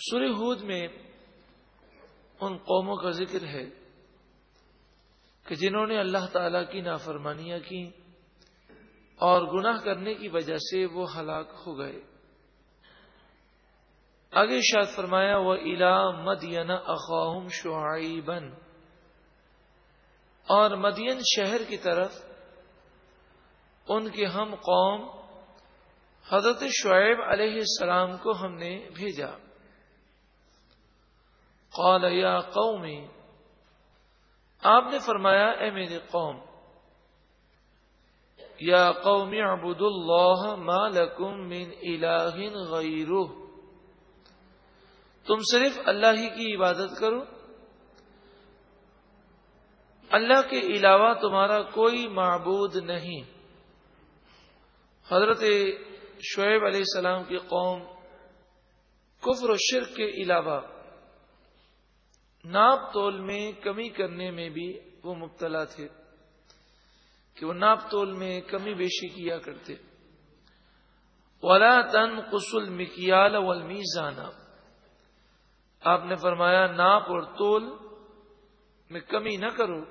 سورہ ہود میں ان قوموں کا ذکر ہے کہ جنہوں نے اللہ تعالی کی نافرمانیاں کی اور گناہ کرنے کی وجہ سے وہ ہلاک ہو گئے۔ آگے شاد فرمایا وہ الا مدین اخواہم شعیبن اور مدین شہر کی طرف ان کے ہم قوم حضرت شعیب علیہ السلام کو ہم نے بھیجا۔ قال یا قومی، آپ نے فرمایا، اے میری قوم، یا قومی عبد اللہ ما لکم من الہ غیرہ، تم صرف اللہ ہی کی عبادت کرو، اللہ کے علاوہ تمہارا کوئی معبود نہیں۔ حضرت شعیب علیہ السلام کی قوم کفر و شرک کے علاوہ ناپ تول میں کمی کرنے میں بھی وہ مبتلا تھے کہ وہ ناپ تول میں کمی بیشی کیا کرتے۔ ولا تن قسل مکیال والمیزانہ آپ نے فرمایا، ناپ اور تول میں کمی نہ کرو۔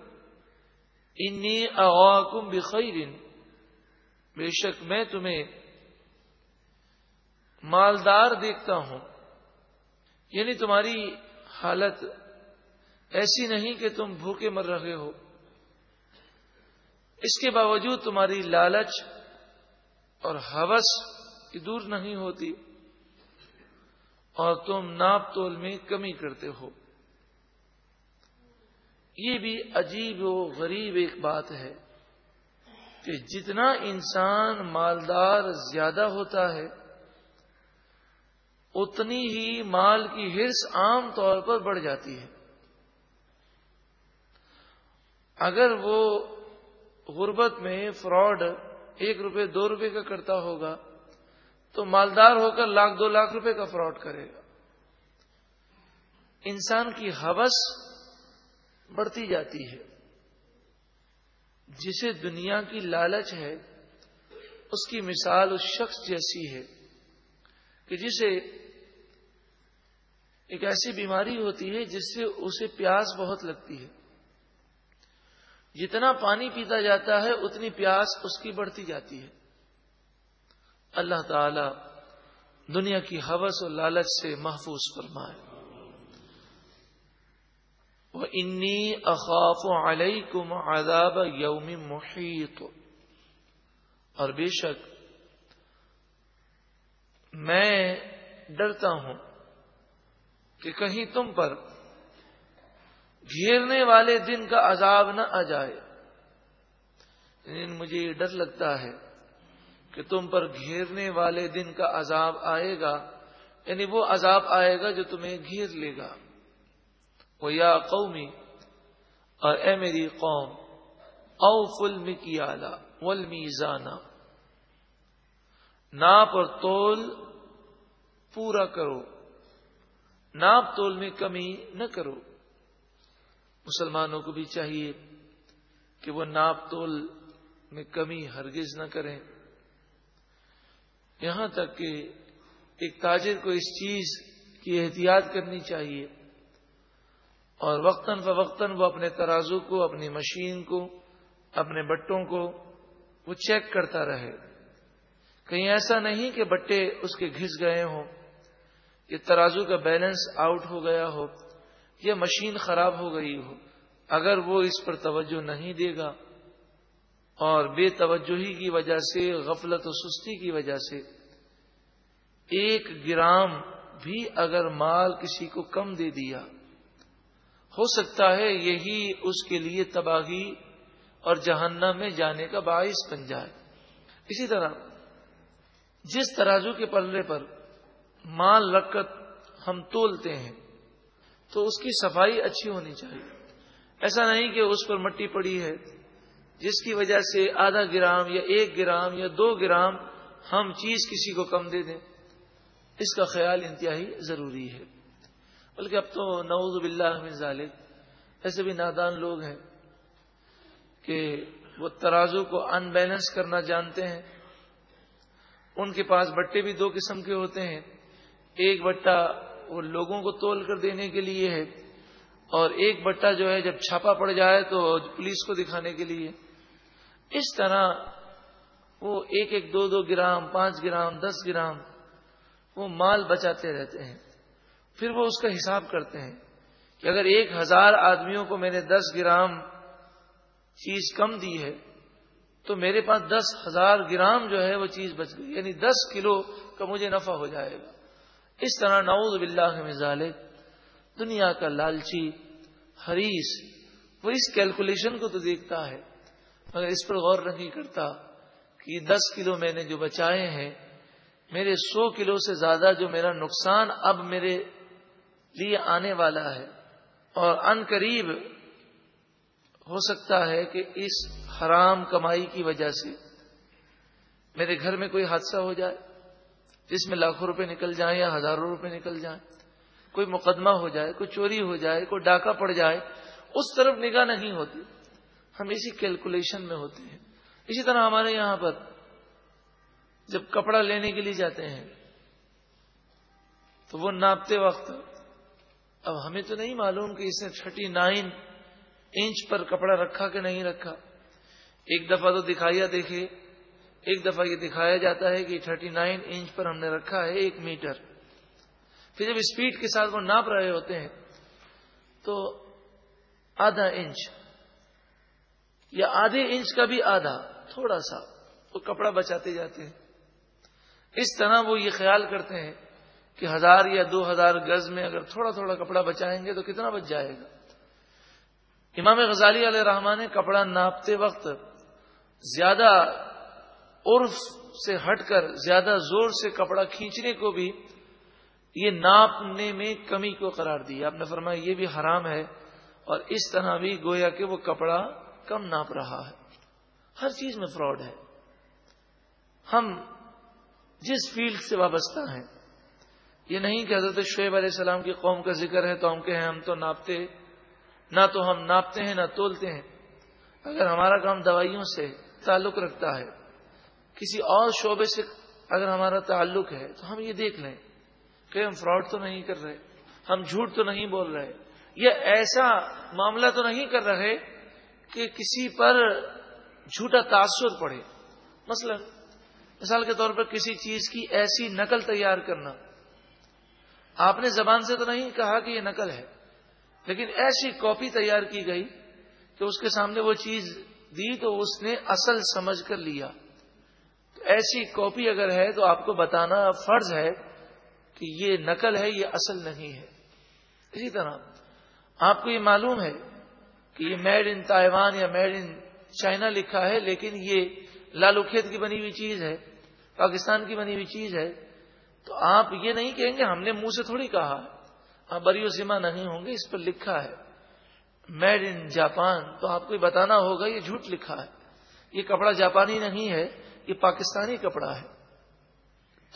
انی اغاکم بخیر بے شک میں تمہیں مالدار دیکھتا ہوں۔ یعنی تمہاری حالت ایسی نہیں کہ تم بھوکے مر رہے ہو۔ اس کے باوجود تمہاری لالچ اور حوث کی دور نہیں ہوتی اور تم ناپ تول میں کمی کرتے ہو۔ یہ بھی عجیب و غریب ایک بات ہے کہ جتنا انسان مالدار زیادہ ہوتا ہے، اتنی ہی مال کی ہرس عام طور پر بڑھ جاتی ہے۔ اگر وہ غربت میں فراڈ ایک روپے، دو روپے کا کرتا ہوگا، تو مالدار ہو کر لاکھ، دو لاکھ روپے کا فراڈ کرے گا۔ انسان کی حوث بڑھتی جاتی ہے۔ جسے دنیا کی لالچ ہے، اس کی مثال اس شخص جیسی ہے کہ جسے ایک ایسی بیماری ہوتی ہے جس سے اسے پیاس بہت لگتی ہے۔ جتنا پانی پیتا جاتا ہے، اتنی پیاس اس کی بڑھتی جاتی ہے۔ اللہ تعالی دنیا کی حوث و لالچ سے محفوظ فرمائے۔ وہ انی اخاف علیہ کم آداب یوم محیط اور بے شک میں ڈرتا ہوں کہ کہیں تم پر گھیرنے والے دن کا عذاب نہ آ جائے۔ یعنی مجھے یہ ڈر لگتا ہے کہ تم پر گھیرنے والے دن کا عذاب آئے گا یعنی وہ عذاب آئے گا جو تمہیں گھیر لے گا۔ وہ یا قومی، اور اے میری قوم او فل مکی آلہ ولمیزانہ ناپ اور تول پورا کرو، ناپ تول میں کمی نہ کرو۔ مسلمانوں کو بھی چاہیے کہ وہ ناپ تول میں کمی ہرگز نہ کریں۔ یہاں تک کہ ایک تاجر کو اس چیز کی احتیاط کرنی چاہیے اور وقتاً فوقتاً وہ اپنے ترازو کو، اپنی مشین کو، اپنے بٹوں کو وہ چیک کرتا رہے۔ کہیں ایسا نہیں کہ بٹے اس کے گھس گئے ہوں، کہ ترازو کا بیلنس آؤٹ ہو گیا ہو۔ یا مشین خراب ہو گئی ہو، اگر وہ اس پر توجہ نہیں دے گا اور بے توجہی کی وجہ سے، غفلت و سستی کی وجہ سے ایک گرام بھی اگر مال کسی کو کم دے دیا، ہو سکتا ہے یہی اس کے لیے تباہی اور جہنم میں جانے کا باعث بن جائے۔ اسی طرح جس ترازو کے پلے پر مال رکھ ہم تولتے ہیں تو اس کی صفائی اچھی ہونی چاہیے۔ ایسا نہیں کہ اس پر مٹی پڑی ہے، جس کی وجہ سے آدھا گرام یا ایک گرام یا دو گرام ہم چیز کسی کو کم دے دیں۔ اس کا خیال انتہائی ضروری ہے۔ بلکہ اب تو نوز باللہ من ذالک، ایسے بھی نادان لوگ ہیں کہ وہ ترازو کو ان بیلنس کرنا جانتے ہیں۔ ان کے پاس بٹے بھی دو قسم کے ہوتے ہیں۔ ایک بٹا وہ لوگوں کو تول کر دینے کے لیے ہے۔ اور ایک بٹا جو ہے جب چھاپا پڑ جائے تو پولیس کو دکھانے کے لیے۔ اس طرح وہ ایک ایک دو دو گرام، پانچ گرام، دس گرام وہ مال بچاتے رہتے ہیں۔ پھر وہ اس کا حساب کرتے ہیں کہ اگر ایک ہزار آدمیوں کو میں نے دس گرام چیز کم دی ہے تو میرے پاس دس ہزار گرام جو ہے وہ چیز بچ گئی۔ یعنی دس کلو کا مجھے نفع ہو جائے گا۔ اس طرح نعوذ باللہ مزال دنیا کا لالچی حریث وہ اس کیلکولیشن کو تو دیکھتا ہے، مگر اس پر غور نہیں کرتا کہ دس کلو میں نے جو بچائے ہیں، میرے سو کلو سے زیادہ جو میرا نقصان اب میرے لیے آنے والا ہے، اور ان قریب ہو سکتا ہے کہ اس حرام کمائی کی وجہ سے میرے گھر میں کوئی حادثہ ہو جائے۔ جس میں لاکھوں روپے نکل جائیں یا ہزاروں روپے نکل جائیں، کوئی مقدمہ ہو جائے، کوئی چوری ہو جائے، کوئی ڈاکہ پڑ جائے، اس طرف نگاہ نہیں ہوتی۔ ہم اسی کیلکولیشن میں ہوتے ہیں۔ اسی طرح ہمارے یہاں پر جب کپڑا لینے کے لیے جاتے ہیں، تو وہ ناپتے وقت، اب ہمیں تو نہیں معلوم کہ اس نے تھرٹی نائن انچ پر کپڑا رکھا کہ نہیں رکھا۔ ایک دفعہ تو دکھایا دیکھے ایک دفعہ یہ دکھایا جاتا ہے کہ تھرٹی نائن انچ پر ہم نے رکھا ہے ایک میٹر۔ پھر جب اسپیڈ کے ساتھ وہ ناپ رہے ہوتے ہیں تو آدھا انچ یا آدھے انچ کا بھی آدھا، تھوڑا سا وہ کپڑا بچاتے جاتے ہیں۔ اس طرح وہ یہ خیال کرتے ہیں کہ ہزار یا دو ہزار گز میں اگر تھوڑا تھوڑا کپڑا بچائیں گے تو کتنا بچ جائے گا۔ امام غزالی علیہ رحمان نے کپڑا ناپتے وقت زیادہ عرف سے ہٹ کر زیادہ زور سے کپڑا کھینچنے کو بھی یہ ناپنے میں کمی کو قرار دی آپ نے فرمایا یہ بھی حرام ہے اور اس طرح بھی گویا کہ وہ کپڑا کم ناپ رہا ہے۔ ہر چیز میں فراڈ ہے۔ ہم جس فیلڈ سے وابستہ ہیں، یہ نہیں کہ حضرت شعیب علیہ السلام کی قوم کا ذکر ہے تو ہم کہیں ہم تو ناپتے، نہ تو ہم ناپتے ہیں، نہ تولتے ہیں۔ اگر ہمارا کام دوائیوں سے تعلق رکھتا ہے کسی اور شعبے سے اگر ہمارا تعلق ہے تو ہم یہ دیکھ لیں کہ ہم فراڈ تو نہیں کر رہے، ہم جھوٹ تو نہیں بول رہے یہ ایسا معاملہ تو نہیں کر رہے کہ کسی پر جھوٹا تاثر پڑے۔ مثلا، مثال کے طور پر کسی چیز کی ایسی نقل تیار کرنا۔ آپ نے زبان سے تو نہیں کہا کہ یہ نقل ہے، لیکن ایسی کاپی تیار کی گئی کہ اس کے سامنے وہ چیز دی تو اس نے اصل سمجھ کر لیا۔ ایسی کاپی اگر ہے تو آپ کو بتانا فرض ہے کہ یہ نقل ہے، یہ اصل نہیں ہے۔ اسی طرح آپ کو یہ معلوم ہے کہ یہ میڈ ان تائیوان یا میڈ ان چائنا لکھا ہے، لیکن یہ لالو کھیت کی بنی ہوئی چیز ہے، پاکستان کی بنی ہوئی چیز ہے۔ تو آپ یہ نہیں کہیں گے، ہم نے منہ سے تھوڑی کہا آپ بری و سیما نہیں ہوں گے، اس پر لکھا ہے۔ میڈ ان جاپان تو آپ کو بتانا ہوگا، یہ جھوٹ لکھا ہے۔ یہ کپڑا جاپانی نہیں ہے یہ پاکستانی کپڑا ہے۔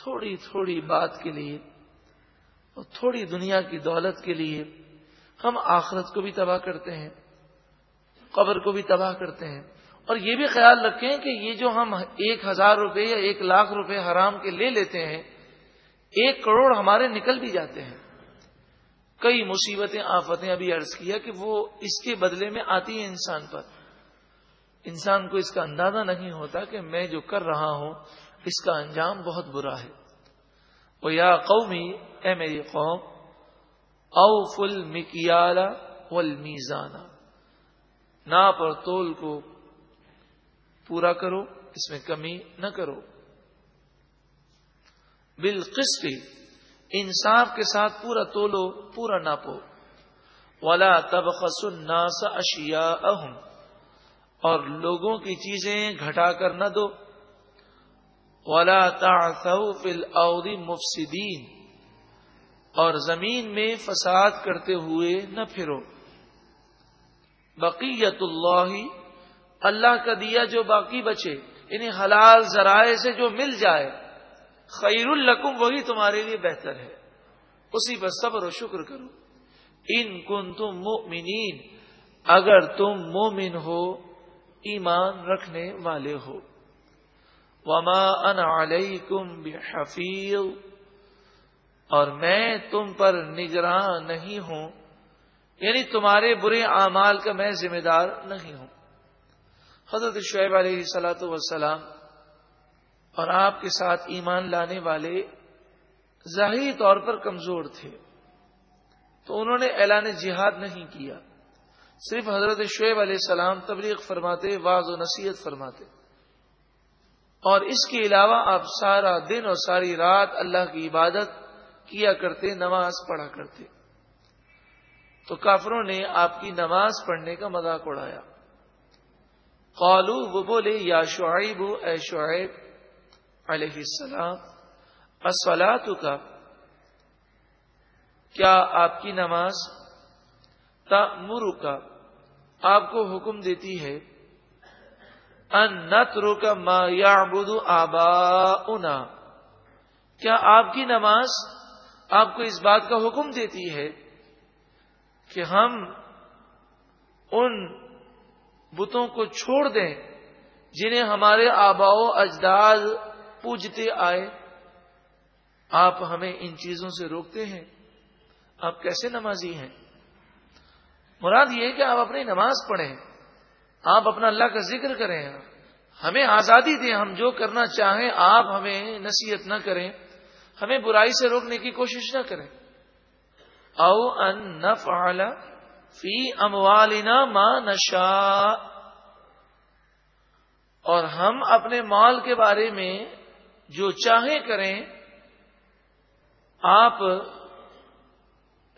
تھوڑی تھوڑی بات کے لیے اور تھوڑی دنیا کی دولت کے لیے ہم آخرت کو بھی تباہ کرتے ہیں، قبر کو بھی تباہ کرتے ہیں۔ اور یہ بھی خیال رکھیں کہ یہ جو ہم ایک ہزار روپے یا ایک لاکھ روپے حرام کے لے لیتے ہیں، ایک کروڑ ہمارے نکل بھی جاتے ہیں۔ کئی مصیبتیں، آفتیں ابھی عرض کیا کہ وہ اس کے بدلے میں آتی ہیں انسان پر۔ انسان کو اس کا اندازہ نہیں ہوتا کہ میں جو کر رہا ہوں، اس کا انجام بہت برا ہے۔ وہ یا قومی، اے میری قوم او فل مکیالا میزانہ ناپ اور تول کو پورا کرو، اس میں کمی نہ کرو۔ بالقسط، انصاف کے ساتھ پورا تولو، پورا ناپو۔ ولا تب الناس اشیا اور لوگوں کی چیزیں گھٹا کر نہ دو۔ ولا فی الارض مفسدین اور زمین میں فساد کرتے ہوئے نہ پھرو۔ بقیت اللہ اللہ کا دیا جو باقی بچے انہیں حلال ذرائع سے جو مل جائے۔ خیر القم وہی تمہارے لیے بہتر ہے۔ اسی پر صبر و شکر کرو۔ ان کن تم مومنین اگر تم مومن ہو ایمان رکھنے والے ہو۔ وما ان علیکم بحفیظ اور میں تم پر نگراں نہیں ہوں۔ یعنی تمہارے برے اعمال کا میں ذمہ دار نہیں ہوں۔ حضرت شعیب علیہ سلاۃ وسلام اور آپ کے ساتھ ایمان لانے والے ظاہری طور پر کمزور تھے۔ تو انہوں نے اعلان جہاد نہیں کیا۔ صرف حضرت شعیب علیہ السلام تبلیغ فرماتے واض و نصیحت فرماتے۔ اور اس کے علاوہ آپ سارا دن اور ساری رات اللہ کی عبادت کیا کرتے، نماز پڑھا کرتے۔ تو کافروں نے آپ کی نماز پڑھنے کا مذاق اڑایا۔ قالو وہ بولے، یا شعیب، اے شعیب علیہ السلام اسولات کا کیا آپ کی نماز تمر کا آپ کو حکم دیتی ہے، ان نترو کا ما یا آبا کیا آپ کی نماز آپ کو اس بات کا حکم دیتی ہے کہ ہم ان بتوں کو چھوڑ دیں جنہیں ہمارے آباؤ اجداد پوجتے آئے؟ آپ ہمیں ان چیزوں سے روکتے ہیں۔ آپ کیسے نمازی ہیں؟ مراد یہ کہ آپ اپنی نماز پڑھیں، آپ اپنا اللہ کا ذکر کریں، ہمیں آزادی دیں، ہم جو کرنا چاہیں، آپ ہمیں نصیحت نہ کریں، ہمیں برائی سے روکنے کی کوشش نہ کریں۔ او ان نفعل فی اموالنا ما نشا اور ہم اپنے مال کے بارے میں جو چاہیں کریں، آپ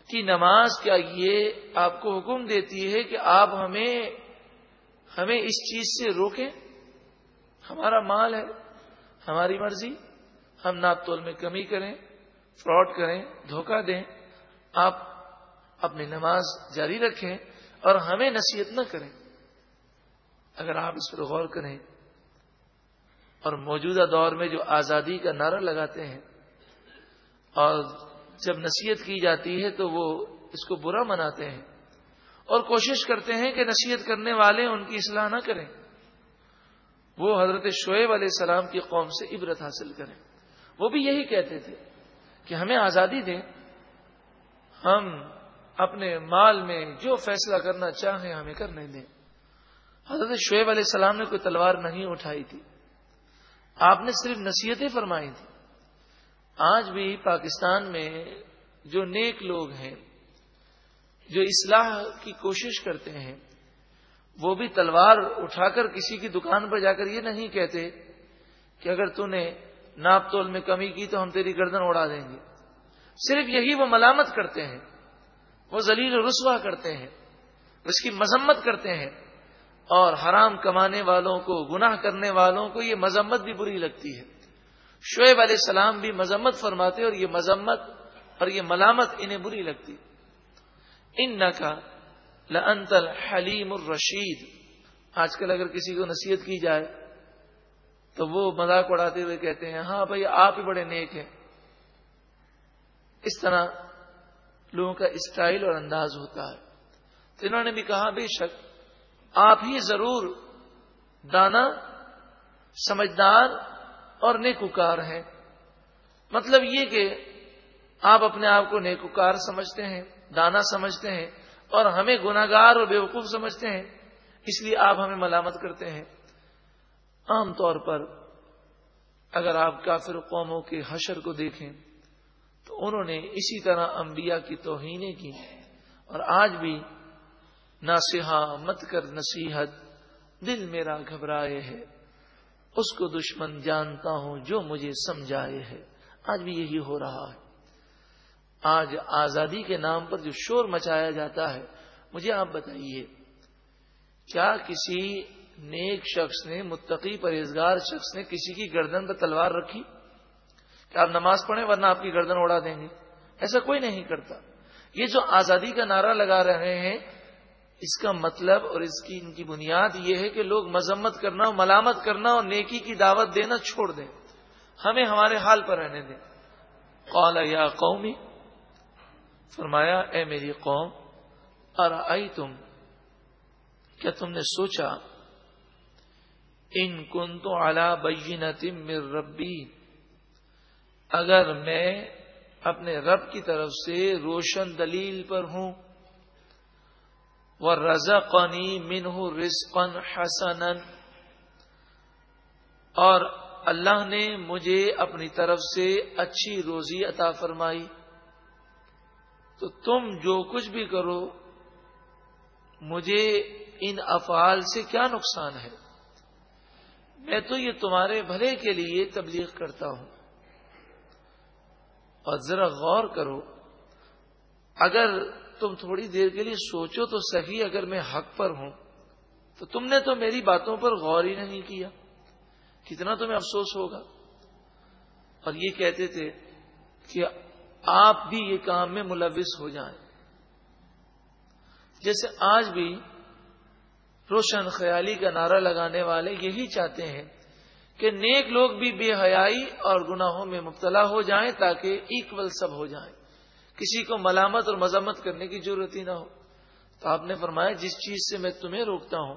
کی نماز کیا یہ آپ کو حکم دیتی ہے کہ آپ ہمیں ہمیں اس چیز سے روکیں؟ ہمارا مال ہے، ہماری مرضی، ہم ناپ تول میں کمی کریں، فراڈ کریں، دھوکہ دیں، آپ اپنی نماز جاری رکھیں اور ہمیں نصیحت نہ کریں۔ اگر آپ اس پر غور کریں اور موجودہ دور میں جو آزادی کا نعرہ لگاتے ہیں اور جب نصیحت کی جاتی ہے تو وہ اس کو برا مناتے ہیں اور کوشش کرتے ہیں کہ نصیحت کرنے والے ان کی اصلاح نہ کریں۔ وہ حضرت شعیب علیہ السلام کی قوم سے عبرت حاصل کریں۔ وہ بھی یہی کہتے تھے کہ ہمیں آزادی دیں۔ ہم اپنے مال میں جو فیصلہ کرنا چاہیں ہمیں کرنے دیں۔ حضرت شعیب علیہ السلام نے کوئی تلوار نہیں اٹھائی تھی۔ آپ نے صرف نصیحتیں فرمائی تھی آج بھی پاکستان میں جو نیک لوگ ہیں، جو اصلاح کی کوشش کرتے ہیں، وہ بھی تلوار اٹھا کر کسی کی دکان پر جا کر یہ نہیں کہتے کہ اگر تو نے ناپ تول میں کمی کی تو ہم تیری گردن اڑا دیں گے۔ صرف یہی وہ ملامت کرتے ہیں، وہ ذلیل رسوا کرتے ہیں، اس کی مذمت کرتے ہیں اور حرام کمانے والوں کو، گناہ کرنے والوں کو یہ مذمت بھی بری لگتی ہے۔ شعیب علیہ السلام بھی مذمت فرماتے اور یہ مذمت اور یہ ملامت انہیں بری لگتی۔ ان کا لنتل حلیم الرشید۔ آج کل اگر کسی کو نصیحت کی جائے تو وہ مذاق اڑاتے ہوئے کہتے ہیں ہاں بھائی آپ ہی بڑے نیک ہیں۔ اس طرح لوگوں کا اسٹائل اور انداز ہوتا ہے۔ تو انہوں نے بھی کہا، بے شک آپ ہی ضرور دانا، سمجھدار اور نیکوکار ہیں۔ مطلب یہ کہ آپ اپنے آپ کو نیکوکار سمجھتے ہیں، دانا سمجھتے ہیں اور ہمیں گناگار اور بیوقوف سمجھتے ہیں، اس لیے آپ ہمیں ملامت کرتے ہیں۔ عام طور پر اگر آپ کافر قوموں کے حشر کو دیکھیں، تو انہوں نے اسی طرح انبیاء کی توہینیں کی۔ اور آج بھی ناسحا مت کر نصیحت، دل میرا گھبرائے ہے۔ اس کو دشمن جانتا ہوں جو مجھے سمجھائے ہے۔ آج بھی یہی ہو رہا ہے۔ آج آزادی کے نام پر جو شور مچایا جاتا ہے، مجھے آپ بتائیے، کیا کسی نیک شخص نے، متقی پرہیزگار شخص نے کسی کی گردن پر تلوار رکھی؟ کہ آپ نماز پڑھیں ورنہ آپ کی گردن اڑا دیں گے؟ ایسا کوئی نہیں کرتا۔ یہ جو آزادی کا نعرہ لگا رہے ہیں اس کا مطلب اور اس کی ان کی بنیاد یہ ہے کہ لوگ مذمت کرنا ملامت کرنا اور نیکی کی دعوت دینا چھوڑ دیں۔ ہمیں ہمارے حال پر رہنے دیں۔ قال یا قومی، فرمایا، اے میری قوم اور آئی تم کیا تم نے سوچا، ان کن تو اعلی بین مر ربی، اگر میں اپنے رب کی طرف سے روشن دلیل پر ہوں وہ رضا قنی منہ رسقن حسن اور اللہ نے مجھے اپنی طرف سے اچھی روزی عطا فرمائی۔ تو تم جو کچھ بھی کرو، مجھے ان افعال سے کیا نقصان ہے؟ میں تو یہ تمہارے بھلے کے لیے تبلیغ کرتا ہوں۔ اور ذرا غور کرو، اگر تم تھوڑی دیر کے لیے سوچو تو صحیح اگر میں حق پر ہوں۔ تو تم نے تو میری باتوں پر غور ہی نہیں کیا۔ کتنا تمہیں افسوس ہوگا؟ اور یہ کہتے تھے کہ آپ بھی یہ کام میں ملوث ہو جائیں۔ جیسے آج بھی روشن خیالی کا نعرہ لگانے والے یہی چاہتے ہیں کہ نیک لوگ بھی بے حیائی اور گناہوں میں مبتلا ہو جائیں تاکہ ایکول سب ہو جائیں۔ کسی کو ملامت اور مذمت کرنے کی ضرورت ہی نہ ہو۔ تو آپ نے فرمایا، جس چیز سے میں تمہیں روکتا ہوں،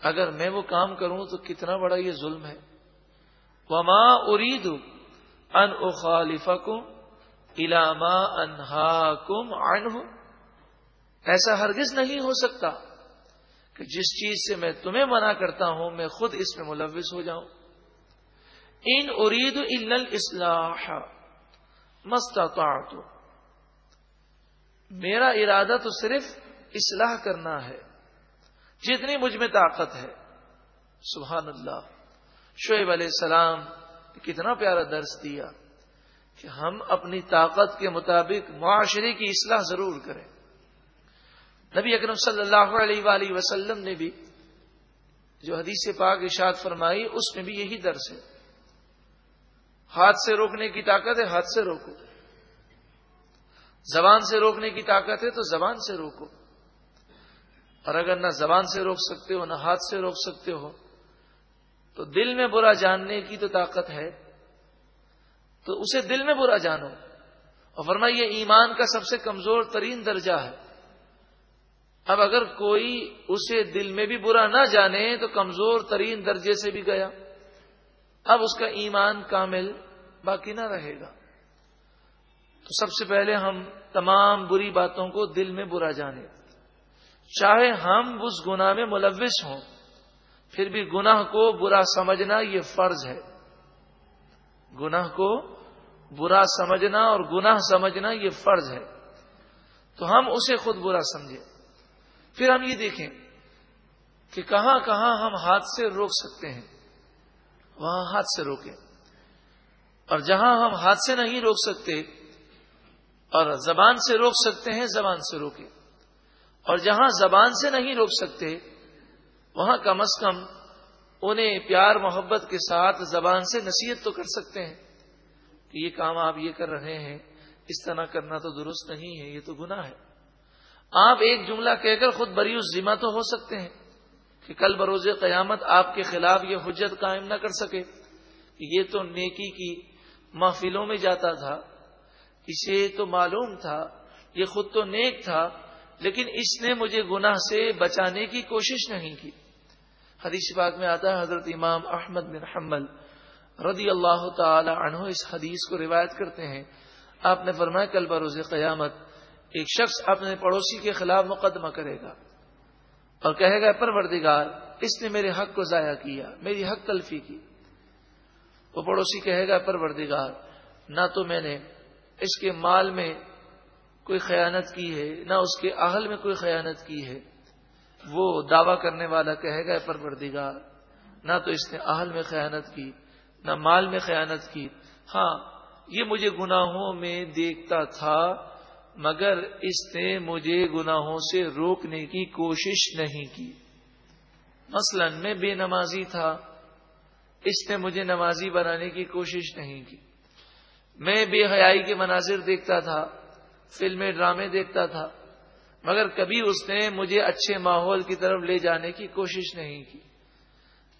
اگر میں وہ کام کروں تو کتنا بڑا یہ ظلم ہے۔ وما ارید ان اخالف علامہ انہا کم ایسا ہرگز نہیں ہو سکتا کہ جس چیز سے میں تمہیں منع کرتا ہوں، میں خود اس میں ملوث ہو جاؤں۔ ان ارید الاصلاح مستطاعت میرا ارادہ تو صرف اصلاح کرنا ہے، جتنی مجھ میں طاقت ہے۔ سبحان اللہ۔ شعیب علیہ السلام کتنا پیارا درس دیا کہ ہم اپنی طاقت کے مطابق معاشرے کی اصلاح ضرور کریں۔ نبی اکرم صلی اللہ علیہ وآلہ وسلم نے بھی جو حدیث پاک اشاد فرمائی، اس میں بھی یہی درس ہے۔ ہاتھ سے روکنے کی طاقت ہے، ہاتھ سے روکو۔ زبان سے روکنے کی طاقت ہے تو زبان سے روکو۔ اور اگر نہ زبان سے روک سکتے ہو، نہ ہاتھ سے روک سکتے ہو، تو دل میں برا جاننے کی تو طاقت ہے۔ تو اسے دل میں برا جانو۔ اور ورنہ یہ ایمان کا سب سے کمزور ترین درجہ ہے۔ اب اگر کوئی اسے دل میں بھی برا نہ جانے، تو کمزور ترین درجے سے بھی گیا۔ اب اس کا ایمان کامل باقی نہ رہے گا۔ تو سب سے پہلے ہم تمام بری باتوں کو دل میں برا جانے۔ چاہے ہم اس گناہ میں ملوث ہوں، پھر بھی گناہ کو برا سمجھنا یہ فرض ہے۔ گناہ کو برا سمجھنا اور گناہ سمجھنا یہ فرض ہے۔ تو ہم اسے خود برا سمجھیں۔ پھر ہم یہ دیکھیں کہ کہاں کہاں ہم ہاتھ سے روک سکتے ہیں۔ وہاں ہاتھ سے روکیں۔ اور جہاں ہم ہاتھ سے نہیں روک سکتے اور زبان سے روک سکتے ہیں زبان سے روکیں اور جہاں زبان سے نہیں روک سکتے، وہاں کم از کم انہیں پیار محبت کے ساتھ زبان سے نصیحت تو کر سکتے ہیں کہ یہ کام آپ یہ کر رہے ہیں، اس طرح کرنا تو درست نہیں ہے، یہ تو گناہ ہے۔ آپ ایک جملہ کہہ کر خود بری اس ذمہ تو ہو سکتے ہیں کہ کل بروز قیامت آپ کے خلاف یہ حجت قائم نہ کر سکے کہ یہ تو نیکی کی محفلوں میں جاتا تھا۔ اسے تو معلوم تھا، یہ خود تو نیک تھا، لیکن اس نے مجھے گناہ سے بچانے کی کوشش نہیں کی۔ حدیث پاک میں آتا ہے، حضرت امام احمد بن حمل رضی اللہ تعالی عنہ اس حدیث کو روایت کرتے ہیں۔ آپ نے فرمایا، کل بروز قیامت ایک شخص اپنے پڑوسی کے خلاف مقدمہ کرے گا اور کہے گا، پروردگار، اس نے میرے حق کو ضائع کیا، میری حق تلفی کی۔ وہ پڑوسی کہے گا، پروردگار، نہ تو میں نے اس کے مال میں کوئی خیانت کی ہے، نہ اس کے اہل میں کوئی خیانت کی ہے، وہ دعوی کرنے والا کہے گا پروردگار، نہ تو اس نے اہل میں خیانت کی، نہ مال میں خیانت کی۔ ہاں یہ مجھے گناہوں میں دیکھتا تھا، مگر اس نے مجھے گناہوں سے روکنے کی کوشش نہیں کی۔ مثلا میں بے نمازی تھا، اس نے مجھے نمازی بنانے کی کوشش نہیں کی۔ میں بے حیائی کے مناظر دیکھتا تھا، فلمیں، ڈرامے دیکھتا تھا، مگر کبھی اس نے مجھے اچھے ماحول کی طرف لے جانے کی کوشش نہیں کی۔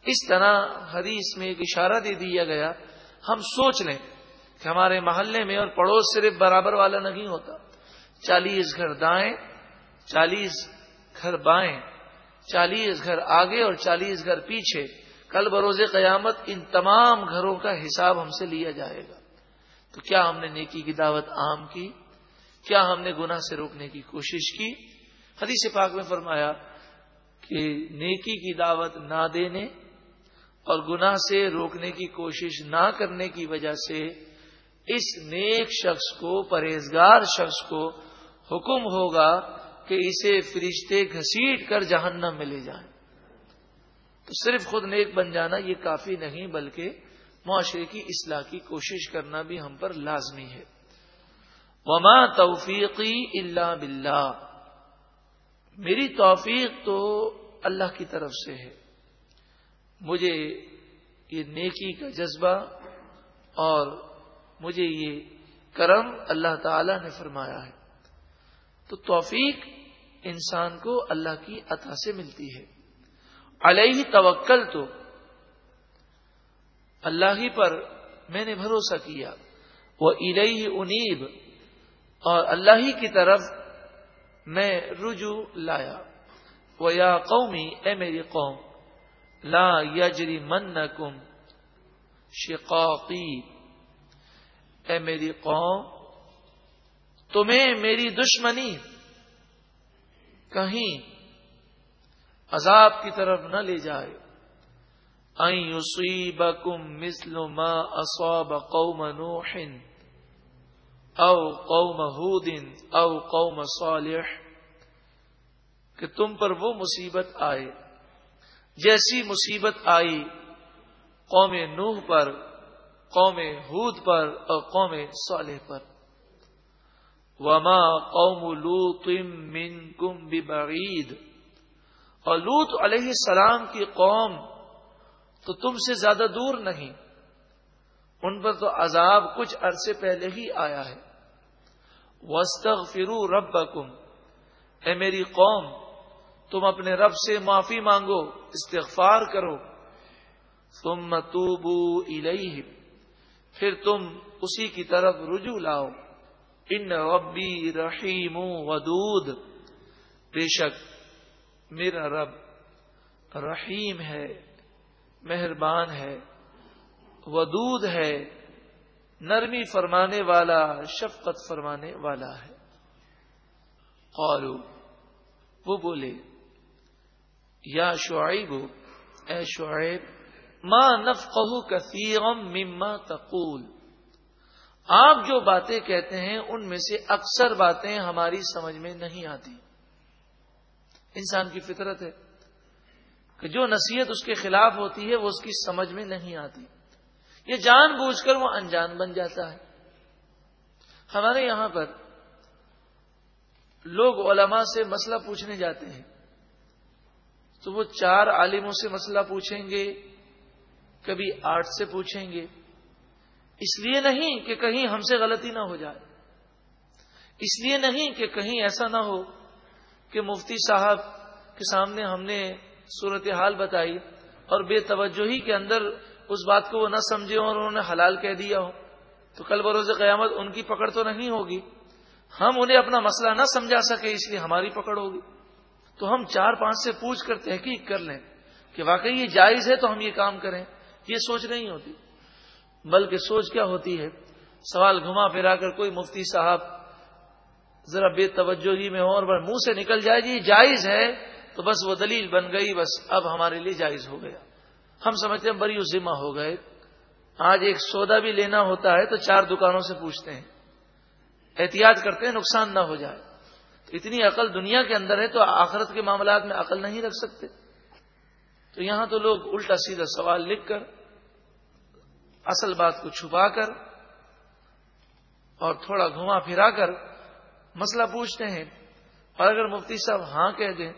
اس طرح حدیث میں ایک اشارہ دے دیا گیا، ہم سوچ لیں کہ ہمارے محلے میں اور پڑوس صرف برابر والا نہیں ہوتا۔ چالیس گھر دائیں، چالیس گھر بائیں، چالیس گھر آگے اور چالیس گھر پیچھے، کل بروز قیامت ان تمام گھروں کا حساب ہم سے لیا جائے گا۔ تو کیا ہم نے نیکی کی دعوت عام کی؟ کیا ہم نے گناہ سے روکنے کی کوشش کی؟ حدیث پاک میں فرمایا کہ نیکی کی دعوت نہ دینے اور گناہ سے روکنے کی کوشش نہ کرنے کی وجہ سے اس نیک شخص کو، پرہیزگار شخص کو حکم ہوگا کہ اسے فرشتے گھسیٹ کر جہنم میں لے جائیں۔ تو صرف خود نیک بن جانا یہ کافی نہیں، بلکہ معاشرے کی اصلاح کی کوشش کرنا بھی ہم پر لازمی ہے۔ وما توفیقی اللہ باللہ میری توفیق تو اللہ کی طرف سے ہے۔ مجھے یہ نیکی کا جذبہ اور مجھے یہ کرم اللہ تعالی نے فرمایا ہے۔ تو توفیق انسان کو اللہ کی عطا سے ملتی ہے۔ علیہ توکل تو اللہ ہی پر میں نے بھروسہ کیا۔ وہ الہی انیب۔ اور اللہ ہی کی طرف میں رجوع لایا۔ وہ یا قومی، اے میری قوم، لا یجری من کم شقاقی۔ اے میری قوم، تمہیں میری دشمنی کہیں عذاب کی طرف نہ لے جائے۔ يصيبكم مثل ما أصاب قوم نوح او قوم هود او قوم صالح کہ تم پر وہ مصیبت آئے۔ جیسی مصیبت آئی قوم نوح پر، قوم ہود پر اور قوم صالح پر۔ وما قوم لوط منکم ببعید اور لوت علیہ السلام کی قوم تو تم سے زیادہ دور نہیں۔ ان پر تو عذاب کچھ عرصے پہلے ہی آیا ہے۔ وسط فرو رب اے میری قوم، تم اپنے رب سے معافی مانگو، استغفار کرو۔ تم متوبو الیہ پھر تم اسی کی طرف رجوع لاؤ۔ ان ربی رحیم ودود۔ بے شک، میرا رب رحیم ہے۔ مہربان ہے، ودود ہے، نرمی فرمانے والا، شفقت فرمانے والا ہے۔ قالو وہ بولے، یا شعیب، اے شعیب، ما نفقہ کثیرم مما تقول۔ آپ جو باتیں کہتے ہیں، ان میں سے اکثر باتیں ہماری سمجھ میں نہیں آتی۔ انسان کی فطرت ہے۔ کہ جو نصیحت اس کے خلاف ہوتی ہے وہ اس کی سمجھ میں نہیں آتی یہ جان بوجھ کر وہ انجان بن جاتا ہے ہمارے یہاں پر لوگ علماء سے مسئلہ پوچھنے جاتے ہیں تو وہ چار عالموں سے مسئلہ پوچھیں گے، کبھی آٹھ سے پوچھیں گے۔ اس لیے نہیں کہ کہیں ہم سے غلطی نہ ہو جائے۔ اس لیے نہیں کہ کہیں ایسا نہ ہو کہ مفتی صاحب کے سامنے ہم نے صورت حال بتائی اور بے توجہی کے اندر اس بات کو وہ نہ سمجھے اور انہوں نے حلال کہہ دیا ہو۔ تو کل بروز قیامت ان کی پکڑ تو نہیں ہوگی۔ ہم انہیں اپنا مسئلہ نہ سمجھا سکے اس لیے ہماری پکڑ ہوگی۔ تو ہم چار پانچ سے پوچھ کر تحقیق کر لیں کہ واقعی یہ جائز ہے تو ہم یہ کام کریں۔ یہ سوچ نہیں ہوتی۔ بلکہ سوچ کیا ہوتی ہے؟ سوال گھما پھرا کر کوئی مفتی صاحب ذرا بے توجہی میں ہو اور منہ سے نکل جائے جی جائز ہے۔ تو بس وہ دلیل بن گئی، بس اب ہمارے لیے جائز ہو گیا۔ ہم سمجھتے ہیں بری ذمہ ہو گئے۔ آج ایک سودا بھی لینا ہوتا ہے تو چار دکانوں سے پوچھتے ہیں۔ احتیاط کرتے ہیں نقصان نہ ہو جائے۔ تو اتنی عقل دنیا کے اندر ہے تو آخرت کے معاملات میں عقل نہیں رکھ سکتے۔ تو یہاں تو لوگ الٹا سیدھا سوال لکھ کر، اصل بات کو چھپا کر اور تھوڑا گھما پھرا کر مسئلہ پوچھتے ہیں۔ اور اگر مفتی صاحب ہاں کہہ دیں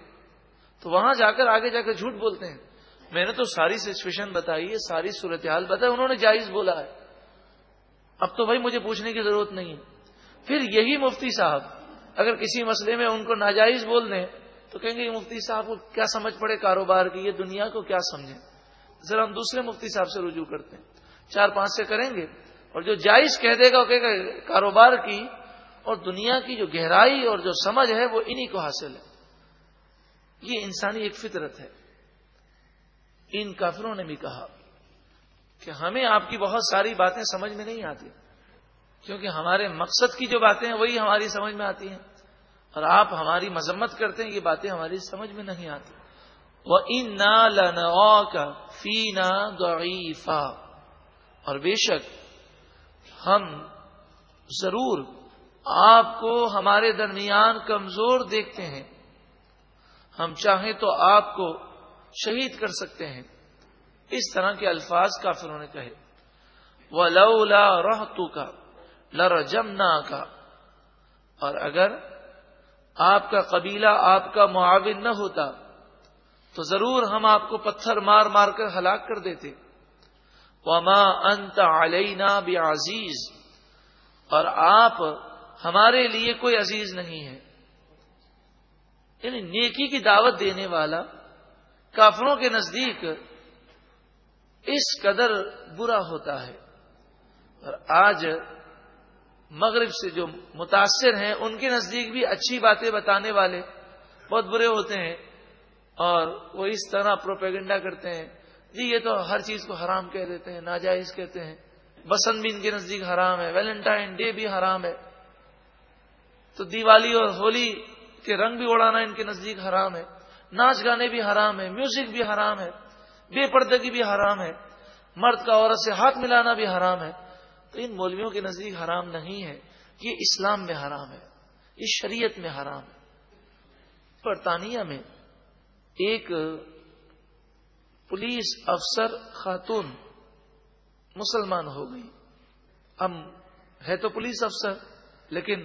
تو وہاں جا کر آگے جا کر جھوٹ بولتے ہیں۔ میں نے تو ساری سچویشن بتائی ہے، ساری صورتحال بتائی، انہوں نے جائز بولا ہے۔ اب تو بھائی مجھے پوچھنے کی ضرورت نہیں ہے۔ پھر یہی مفتی صاحب، اگر کسی مسئلے میں ان کو ناجائز بول دیں، تو کہیں گے یہ مفتی صاحب کو کیا سمجھ پڑے کاروبار کی، یہ دنیا کو کیا سمجھیں۔ ذرا ہم دوسرے مفتی صاحب سے رجوع کرتے ہیں۔ چار پانچ سے کریں گے۔ اور جو جائز کہہ دے گا، وہ کہے گا کاروبار کی اور دنیا کی جو گہرائی اور جو سمجھ ہے، وہ انہی کو حاصل ہے۔ یہ انسانی ایک فطرت ہے۔ ان کافروں نے بھی کہا کہ ہمیں آپ کی بہت ساری باتیں سمجھ میں نہیں آتی، کیونکہ ہمارے مقصد کی جو باتیں ہیں وہی ہماری سمجھ میں آتی ہیں۔ اور آپ ہماری مذمت کرتے ہیں، یہ باتیں ہماری سمجھ میں نہیں آتی۔ وہ ان کا فینا ضعیفہ اور بے شک ہم ضرور آپ کو ہمارے درمیان کمزور دیکھتے ہیں۔ ہم چاہیں تو آپ کو شہید کر سکتے ہیں۔ اس طرح کے الفاظ کافروں نے کہے۔ وہ لولا رحتو کا لر کا اور اگر آپ کا قبیلہ آپ کا معاون نہ ہوتا تو ضرور ہم آپ کو پتھر مار مار کر ہلاک کر دیتے۔ وما انت علینا بعزیز اور آپ ہمارے لیے کوئی عزیز نہیں ہے یعنی نیکی کی دعوت دینے والا کافروں کے نزدیک اس قدر برا ہوتا ہے۔ اور آج مغرب سے جو متاثر ہیں، ان کے نزدیک بھی اچھی باتیں بتانے والے بہت برے ہوتے ہیں اور وہ اس طرح پروپیگنڈا کرتے ہیں۔ جی یہ تو ہر چیز کو حرام کہہ دیتے ہیں، ناجائز کہتے ہیں۔ بسنت بھی ان کے نزدیک حرام ہے، ویلنٹائن ڈے بھی حرام ہے۔ تو دیوالی اور ہولی کے رنگ بھی اڑانا ان کے نزدیک حرام ہے، ناچ گانے بھی حرام ہے میوزک بھی حرام ہے، بے پردگی بھی حرام ہے، مرد کا عورت سے ہاتھ ملانا بھی حرام ہے۔ تو ان مولویوں کے نزدیک حرام نہیں ہے یہ اسلام میں حرام ہے یہ شریعت میں حرام ہے۔ برطانیہ میں ایک پولیس افسر خاتون مسلمان ہو گئی۔ اب ہے تو پولیس افسر، لیکن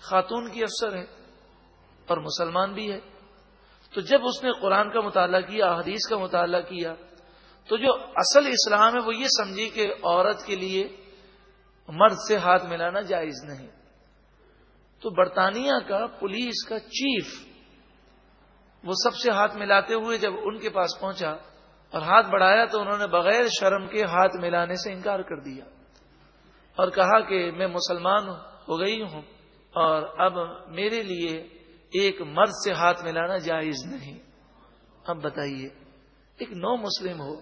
خاتون کی افسر ہے اور مسلمان بھی ہے۔ تو جب اس نے قرآن کا مطالعہ کیا، حدیث کا مطالعہ کیا، تو جو اصل اسلام ہے وہ یہ سمجھی کہ عورت کے لیے مرد سے ہاتھ ملانا جائز نہیں۔ تو برطانیہ کا پولیس کا چیف وہ سب سے ہاتھ ملاتے ہوئے جب ان کے پاس پہنچا اور ہاتھ بڑھایا تو انہوں نے بغیر شرم کے ہاتھ ملانے سے انکار کر دیا اور کہا کہ میں مسلمان ہو گئی ہوں اور اب میرے لیے ایک مرد سے ہاتھ ملانا جائز نہیں۔ اب بتائیے، ایک نو مسلم ہو،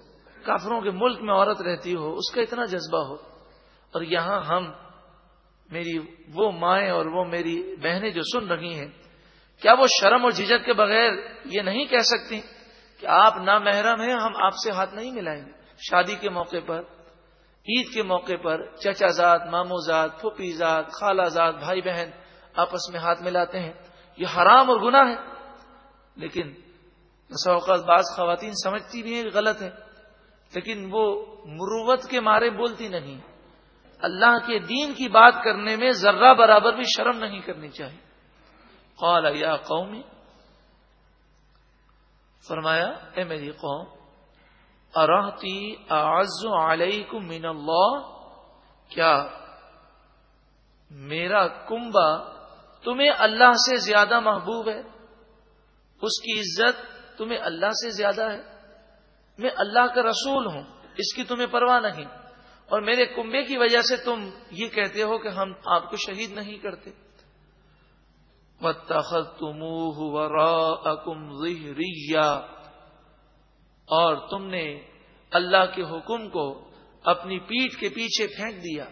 کافروں کے ملک میں عورت رہتی ہو، اس کا اتنا جذبہ ہو۔ اور یہاں ہم، میری وہ مائیں اور وہ میری بہنیں جو سن رہی ہیں، کیا وہ شرم اور جھجک کے بغیر یہ نہیں کہہ سکتی کہ آپ نہ محرم ہیں، ہم آپ سے ہاتھ نہیں ملائیں گے؟ شادی کے موقع پر، عید کے موقع پر چچا زاد مامو زاد، پھوپھی زاد، خالہ زاد، بھائی بہن آپس میں ہاتھ ملاتے ہیں۔ یہ حرام اور گناہ ہے۔ لیکن اوقات بعض خواتین سمجھتی بھی ہیں کہ غلط ہے لیکن وہ مروت کے مارے بولتی نہیں۔ اللہ کے دین کی بات کرنے میں ذرہ برابر بھی شرم نہیں کرنی چاہیے۔ قال، یا قومی فرمایا، اے میری قوم ارحتی اعز علیکم من اللہ، کیا میرا کنبا تمہیں اللہ سے زیادہ محبوب ہے۔ اس کی عزت تمہیں اللہ سے زیادہ ہے۔ میں اللہ کا رسول ہوں، اس کی تمہیں پرواہ نہیں۔ اور میرے کنبے کی وجہ سے تم یہ کہتے ہو کہ ہم آپ کو شہید نہیں کرتے۔ اور تم نے اللہ کے حکم کو اپنی پیٹ کے پیچھے پھینک دیا۔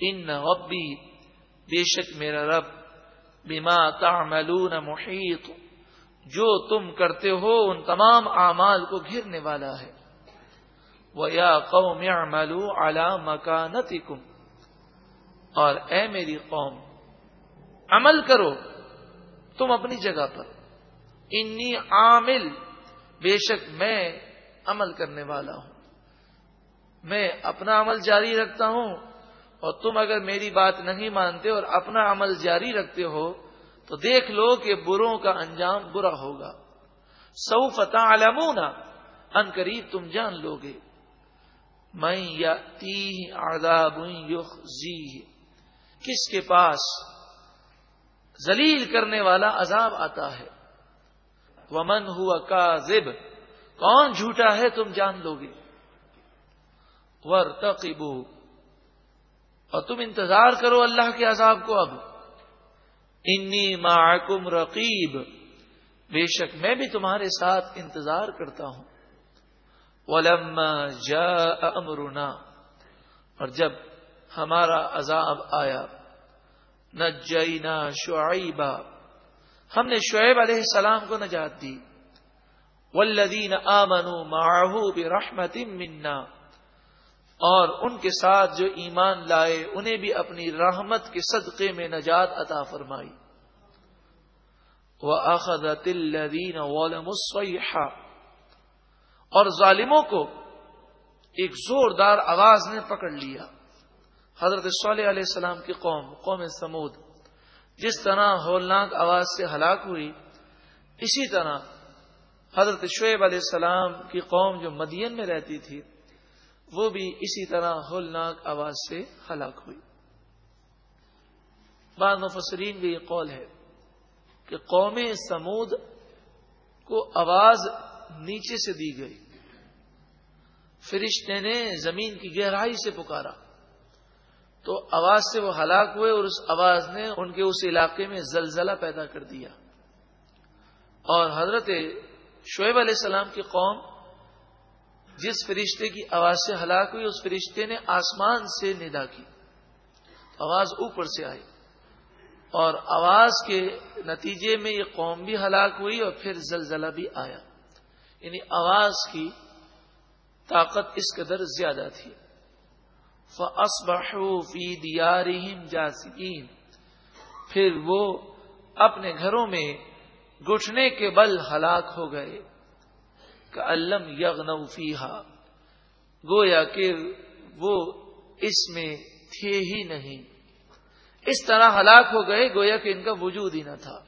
ان ربی بے شک میرا رب بیما تعملون محیط۔ جو تم کرتے ہو ان تمام اعمال کو گھرنے والا ہے۔ وہ یا قوم اعملوا اعلی مکانتکم اور اے میری قوم، عمل کرو تم اپنی جگہ پر۔ انی عامل، بے شک میں عمل کرنے والا ہوں۔ میں اپنا عمل جاری رکھتا ہوں۔ اور تم اگر میری بات نہیں مانتے اور اپنا عمل جاری رکھتے ہو، تو دیکھ لو کہ بروں کا انجام برا ہوگا۔ سو فتح علمونا ان قریب تم جان لو گے۔ میں یا تی آداب کس کے پاس ذلیل کرنے والا عذاب آتا ہے؟ ومن ہوا کا کون جھوٹا ہے تم جان لو گے۔ ور اور تم انتظار کرو اللہ کے عذاب کو اب۔ انی معکم رقیب۔ بے شک میں بھی تمہارے ساتھ انتظار کرتا ہوں۔ ولما جاء امرنا۔ اور جب ہمارا عذاب آیا، نجینا شعیبا۔ ہم نے شعیب علیہ السلام کو نجات دی۔ والذین آمنوا معه برحمت منا۔ اور ان کے ساتھ جو ایمان لائے، انہیں بھی اپنی رحمت کے صدقے میں نجات عطا فرمائی۔ وہ آخدت الدین اور ظالموں کو ایک زوردار آواز نے پکڑ لیا۔ حضرت صلی علیہ السلام کی قوم قوم سمود جس طرح ہولناک آواز سے ہلاک ہوئی، اسی طرح حضرت شعیب علیہ السلام کی قوم جو مدین میں رہتی تھی وہ بھی اسی طرح ہولناک آواز سے ہلاک ہوئی۔ بعض مفسرین بھی یہ قول ہے کہ قوم سمود کو آواز نیچے سے دی گئی۔ فرشتے نے زمین کی گہرائی سے پکارا۔ تو آواز سے وہ ہلاک ہوئے اور اس آواز نے ان کے اس علاقے میں زلزلہ پیدا کر دیا۔ اور حضرت شعیب علیہ السلام کی قوم جس فرشتے کی آواز سے ہلاک ہوئی، اس فرشتے نے آسمان سے ندا کی۔ آواز اوپر سے آئی۔ اور آواز کے نتیجے میں یہ قوم بھی ہلاک ہوئی اور پھر زلزلہ بھی آیا۔ یعنی آواز کی طاقت اس قدر زیادہ تھی۔ فی دیارہم جاسکین پھر وہ اپنے گھروں میں گھٹنے کے بل ہلاک ہو گئے۔ کہ علم یغن گویا کہ وہ اس میں تھے ہی نہیں۔ اس طرح ہلاک ہو گئے، گویا کہ ان کا وجود ہی نہ تھا۔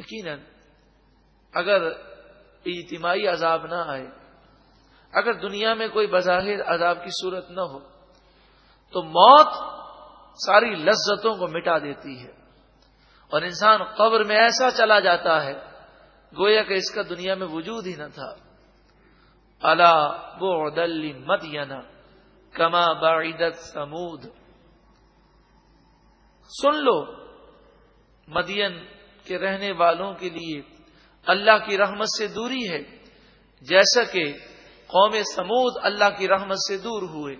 یقیناً، اگر اجتماعی عذاب نہ آئے، اگر دنیا میں کوئی بظاہر عذاب کی صورت نہ ہو، تو موت ساری لذتوں کو مٹا دیتی ہے۔ اور انسان قبر میں ایسا چلا جاتا ہے گویا کہ اس کا دنیا میں وجود ہی نہ تھا۔ اللہ بو مت کما باعدت سمود سن لو، مدین کے رہنے والوں کے لیے اللہ کی رحمت سے دوری ہے، جیسا کہ قوم سمود اللہ کی رحمت سے دور ہوئے۔